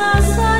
I'm sorry.